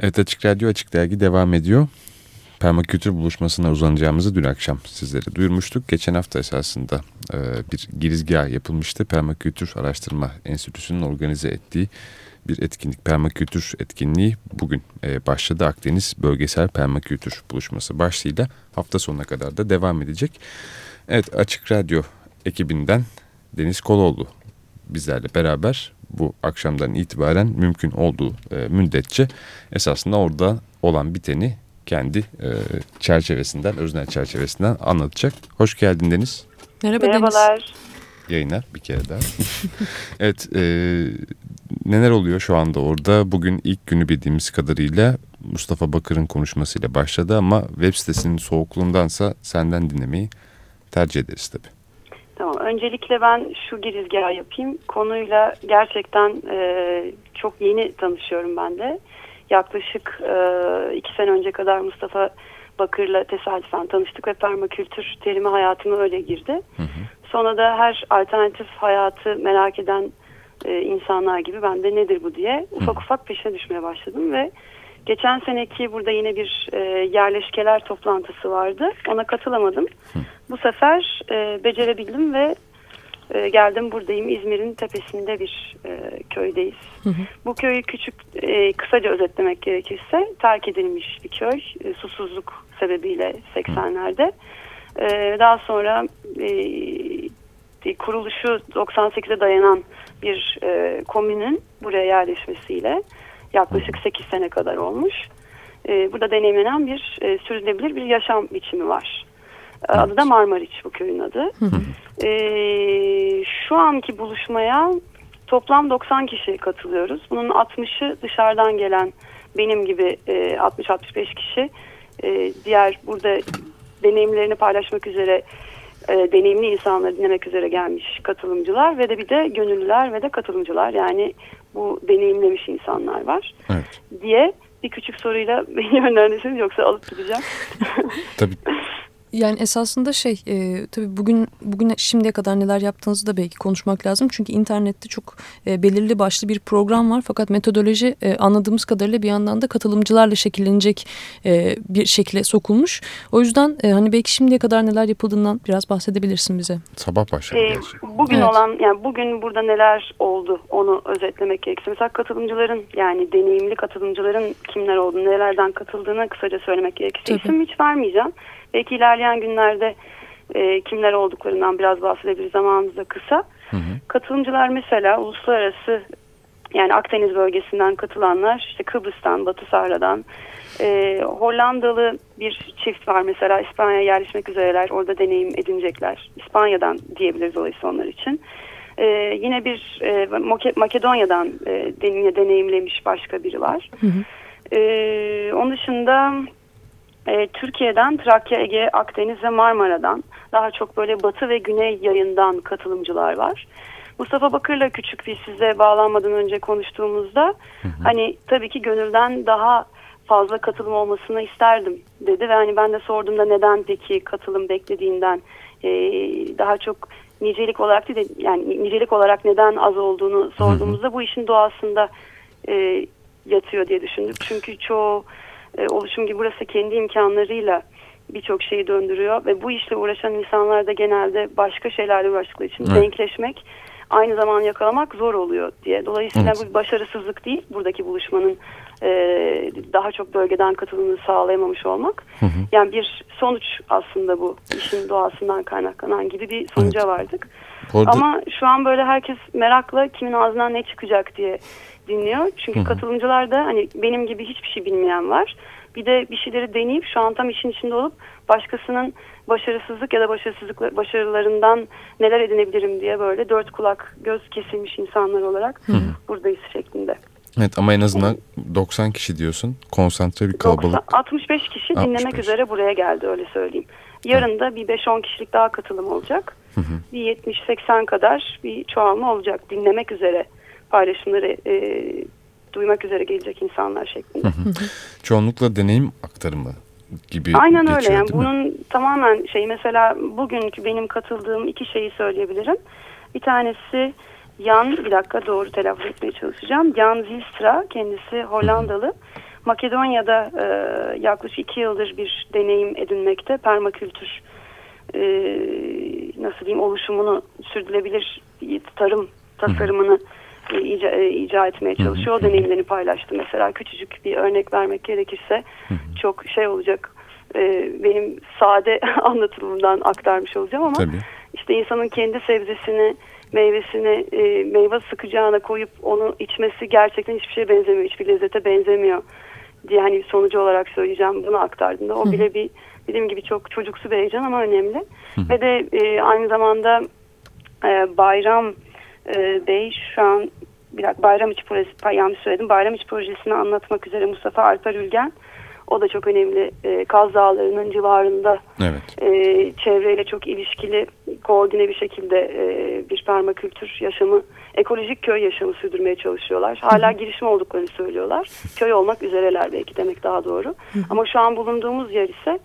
Evet Açık Radyo Açık Dergi devam ediyor. Permakültür buluşmasına uzanacağımızı dün akşam sizlere duyurmuştuk. Geçen hafta esasında e, bir girizgah yapılmıştı. Permakültür Araştırma Enstitüsü'nün organize ettiği bir etkinlik, permakültür etkinliği bugün e, başladı. Akdeniz Bölgesel Permakültür Buluşması başlığıyla hafta sonuna kadar da devam edecek. Evet Açık Radyo ekibinden Deniz Koloğlu bizlerle beraber bu akşamdan itibaren mümkün olduğu e, müddetçe esasında orada olan biteni kendi e, çerçevesinden, öznel çerçevesinden anlatacak. Hoş geldin Deniz. Merhaba Merhabalar. Deniz. Yayına bir kere daha. evet, e, neler oluyor şu anda orada? Bugün ilk günü bildiğimiz kadarıyla Mustafa Bakır'ın konuşmasıyla başladı ama web sitesinin soğukluğundansa senden dinlemeyi tercih ederiz tabii. Öncelikle ben şu girizgahı yapayım. Konuyla gerçekten e, çok yeni tanışıyorum ben de. Yaklaşık e, iki sene önce kadar Mustafa Bakır'la tesadüfen tanıştık ve permakültür terimi hayatıma öyle girdi. Hı hı. Sonra da her alternatif hayatı merak eden e, insanlar gibi ben de nedir bu diye ufak ufak peşine düşmeye başladım ve geçen seneki burada yine bir e, yerleşkeler toplantısı vardı. Ona katılamadım. Hı. Bu sefer e, becerebildim ve e, geldim buradayım. İzmir'in tepesinde bir e, köydeyiz. Hı hı. Bu köyü küçük, e, kısaca özetlemek gerekirse terk edilmiş bir köy. E, susuzluk sebebiyle 80'lerde. E, daha sonra e, kuruluşu 98'e dayanan bir e, komünün buraya yerleşmesiyle yaklaşık 8 sene kadar olmuş. E, burada deneyimlenen bir e, sürdürülebilir bir yaşam biçimi var. Evet. Adı da Marmariç bu köyün adı. Hı hı. Ee, şu anki buluşmaya toplam 90 kişi katılıyoruz. Bunun 60'ı dışarıdan gelen benim gibi e, 60-65 kişi. E, diğer burada deneyimlerini paylaşmak üzere e, deneyimli insanları dinlemek üzere gelmiş katılımcılar ve de bir de gönüllüler ve de katılımcılar yani bu deneyimlemiş insanlar var evet. diye bir küçük soruyla beni yönlendirseniz yoksa alıp gideceğim. Tabii Yani esasında şey e, tabii bugün bugün şimdiye kadar neler yaptığınızı da belki konuşmak lazım. Çünkü internette çok e, belirli başlı bir program var. Fakat metodoloji e, anladığımız kadarıyla bir yandan da katılımcılarla şekillenecek e, bir şekilde sokulmuş. O yüzden e, hani belki şimdiye kadar neler yapıldığından biraz bahsedebilirsin bize. Sabah başladı. E, bugün evet. olan yani bugün burada neler oldu onu özetlemek gerekirse. Mesela katılımcıların yani deneyimli katılımcıların kimler olduğunu nelerden katıldığını kısaca söylemek gerekirse Tabii. isim hiç vermeyeceğim. Belki ilerleyen günlerde e, kimler olduklarından biraz bahsedebiliriz zamanımızda kısa. Hı hı. Katılımcılar mesela uluslararası yani Akdeniz bölgesinden katılanlar işte Kıbrıs'tan, Batı Sahra'dan e, Hollandalı bir çift var mesela İspanya'ya yerleşmek üzereler orada deneyim edinecekler. İspanya'dan diyebiliriz dolayısıyla onlar için. E, yine bir e, Makedonya'dan e, deneyimlemiş başka biri var. Hı hı. E, onun dışında e, Türkiye'den Trakya, Ege, Akdeniz ve Marmara'dan daha çok böyle batı ve güney yayından katılımcılar var. Mustafa Bakır'la küçük bir size bağlanmadan önce konuştuğumuzda hı hı. hani tabii ki gönülden daha fazla katılım olmasını isterdim dedi ve hani ben de sorduğumda neden peki katılım beklediğinden e, daha çok nicelik olarak değil de yani nicelik olarak neden az olduğunu sorduğumuzda hı hı. bu işin doğasında e, yatıyor diye düşündük. Çünkü çoğu e, oluşum gibi burası kendi imkanlarıyla birçok şeyi döndürüyor ve bu işle uğraşan insanlar da genelde başka şeylerle uğraştıkları için evet. denkleşmek aynı zaman yakalamak zor oluyor diye. Dolayısıyla evet. bu bir başarısızlık değil buradaki buluşmanın e, daha çok bölgeden katılımını sağlayamamış olmak. Hı hı. Yani bir sonuç aslında bu işin doğasından kaynaklanan gibi bir sonuca evet. vardık. Orada... Ama şu an böyle herkes merakla kimin ağzından ne çıkacak diye dinliyor. Çünkü Hı -hı. katılımcılar da hani benim gibi hiçbir şey bilmeyen var. Bir de bir şeyleri deneyip şu an tam işin içinde olup başkasının başarısızlık ya da başarısızlık başarılarından neler edinebilirim diye böyle dört kulak göz kesilmiş insanlar olarak Hı buradayız şeklinde. Evet ama en azından 90 kişi diyorsun. Konsantre bir kalabalık. 90, 65 kişi 65. dinlemek üzere buraya geldi öyle söyleyeyim. Yarın da bir 5-10 kişilik daha katılım olacak. Hı hı. Bir 70-80 kadar bir çoğalma olacak dinlemek üzere paylaşımları e, duymak üzere gelecek insanlar şeklinde. Hı hı. Çoğunlukla deneyim aktarımı gibi Aynen öyle yani bunun tamamen şey mesela bugünkü benim katıldığım iki şeyi söyleyebilirim. Bir tanesi Jan bir dakika doğru telaffuz etmeye çalışacağım. Jan Zilstra kendisi Hollandalı. Makedonya'da e, yaklaşık iki yıldır bir deneyim edinmekte. Permakültür e, nasıl diyeyim oluşumunu sürdürülebilir tarım tasarımını e, ica, e, icra etmeye çalışıyor. O deneyimlerini paylaştı. Mesela küçücük bir örnek vermek gerekirse çok şey olacak. E, benim sade anlatımımdan aktarmış olacağım ama Tabii. işte insanın kendi sebzesini meyvesini e, meyve sıkacağına koyup onu içmesi gerçekten hiçbir şeye benzemiyor. Hiçbir lezzete benzemiyor diye hani sonucu olarak söyleyeceğim bunu aktardığında. O bile bir dediğim gibi çok çocuksu bir heyecan ama önemli. Ve de e, aynı zamanda e, Bayram e, Bey şu an bir dakika Bayram İç Projesi yanlış söyledim. Bayram İç Projesi'ni anlatmak üzere Mustafa Alper Ülgen o da çok önemli. E, Kaz Dağları'nın civarında Evet. e, çevreyle çok ilişkili koordine bir şekilde e, bir permakültür yaşamı, ekolojik köy yaşamı sürdürmeye çalışıyorlar. Hala girişim olduklarını söylüyorlar. Köy olmak üzereler belki demek daha doğru. Ama şu an bulunduğumuz yer ise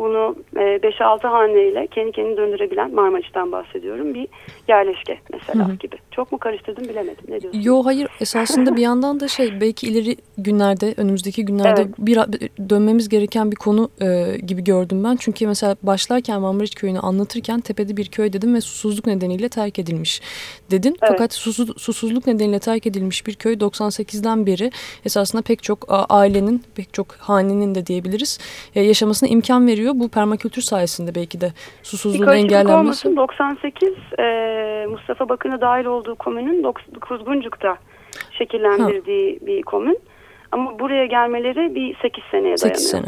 bunu e, 5-6 haneyle kendi kendini döndürebilen Marmaris'ten bahsediyorum. Bir yerleşke mesela Hı hı. gibi. Çok mu karıştırdım bilemedim. Ne diyorsun? Yo hayır esasında bir yandan da şey belki ileri günlerde önümüzdeki günlerde Evet. bir dönmemiz gereken bir konu e, gibi gördüm ben. Çünkü mesela başlarken Marmaris köyünü anlatırken tepede bir köy dedim ve susuzluk nedeniyle terk edilmiş dedin. Evet. Fakat susuz, susuzluk nedeniyle terk edilmiş bir köy 98'den beri esasında pek çok ailenin pek çok hanenin de diyebiliriz e, yaşamasına imkan veriyor. Bu permakültür sayesinde belki de susuzluğun engellenmesi. olmasın. 98 e, Mustafa Bakın'a dahil olduğu komünün Kuzguncuk'ta şekillendirdiği bir komün. Ama buraya gelmeleri bir 8 seneye dayanıyor. 8 sene.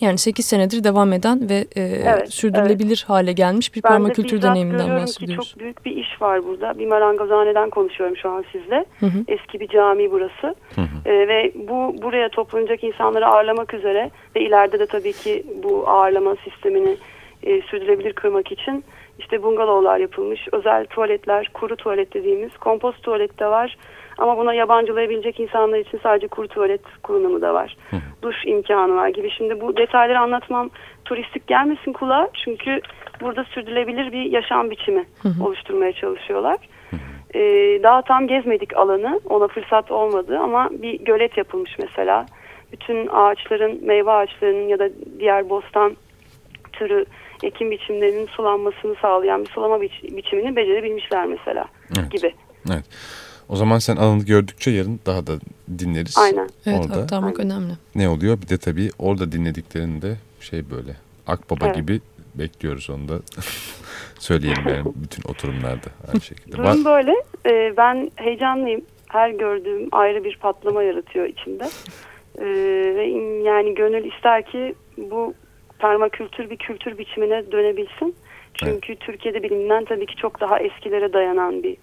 Yani 8 senedir devam eden ve e, Evet, sürdürülebilir hale gelmiş bir Ben de permakültür bizzat deneyiminden bahsediyoruz. ki çok büyük bir iş var burada. Bir marangozhaneden konuşuyorum şu an sizle. Hı hı. Eski bir cami burası. Hı hı. Ee, ve bu buraya toplanacak insanları ağırlamak üzere ve ileride de tabii ki bu ağırlama sistemini e, sürdürülebilir kırmak için işte bungalovlar yapılmış. Özel tuvaletler, kuru tuvalet dediğimiz kompost tuvalet de var. Ama buna yabancılayabilecek insanlar için sadece kuru tuvalet kullanımı da var. Duş imkanı var gibi. Şimdi bu detayları anlatmam turistik gelmesin kulağa. Çünkü burada sürdürülebilir bir yaşam biçimi oluşturmaya çalışıyorlar. Ee, daha tam gezmedik alanı. Ona fırsat olmadı ama bir gölet yapılmış mesela. Bütün ağaçların, meyve ağaçlarının ya da diğer bostan türü ekim biçimlerinin sulanmasını sağlayan bir sulama biç- biçimini becerebilmişler mesela Evet. gibi. Evet. O zaman sen alanı gördükçe yarın daha da dinleriz. Aynen. Evet Orada aktarmak önemli. ne oluyor? Bir de tabii orada dinlediklerinde şey böyle Akbaba Evet. gibi bekliyoruz onu da söyleyelim yani bütün oturumlarda aynı şekilde. Var, Durum böyle. Ee, ben heyecanlıyım. Her gördüğüm ayrı bir patlama yaratıyor içimde. Ee, ve yani gönül ister ki bu permakültür bir kültür biçimine dönebilsin. Çünkü Türkiye'de bilinen tabii ki çok daha eskilere dayanan bir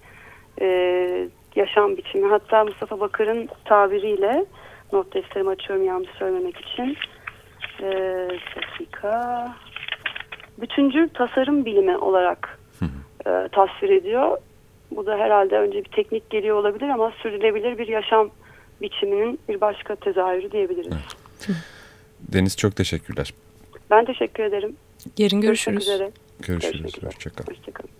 e, yaşam biçimi. Hatta Mustafa Bakır'ın tabiriyle not defterimi açıyorum yanlış söylememek için. Ee, dakika. Bütüncül tasarım bilimi olarak e, tasvir ediyor. Bu da herhalde önce bir teknik geliyor olabilir ama sürdürülebilir bir yaşam biçiminin bir başka tezahürü diyebiliriz. Deniz çok teşekkürler. Ben teşekkür ederim. Yarın Görüşmek görüşürüz. üzere. Görüşürüz. Görüşmek üzere. Hoşçakal. Hoşçakalın.